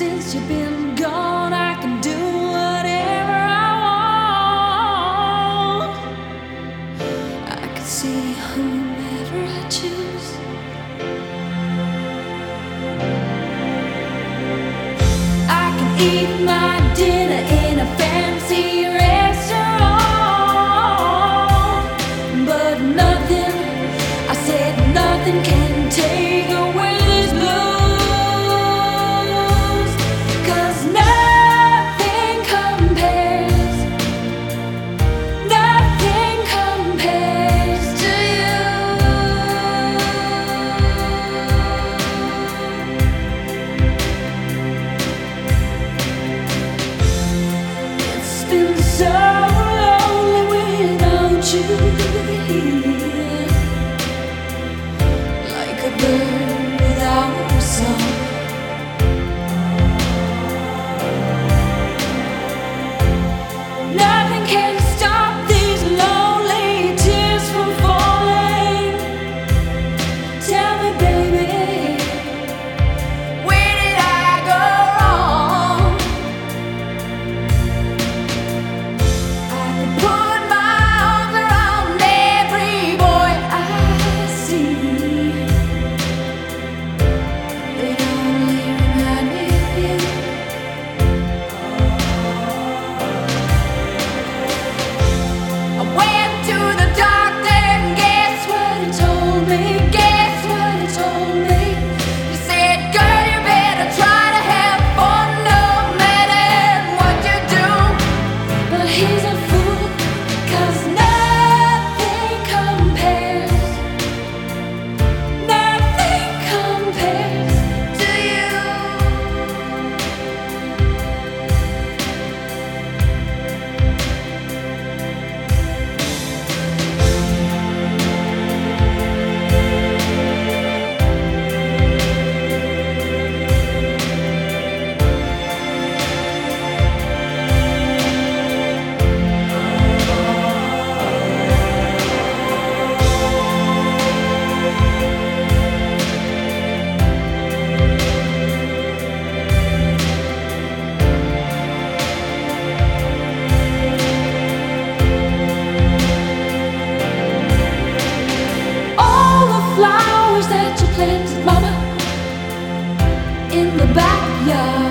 Since you've been gone, I can do whatever I want. I can see whomever I choose. I can eat my dinner. in the backyard.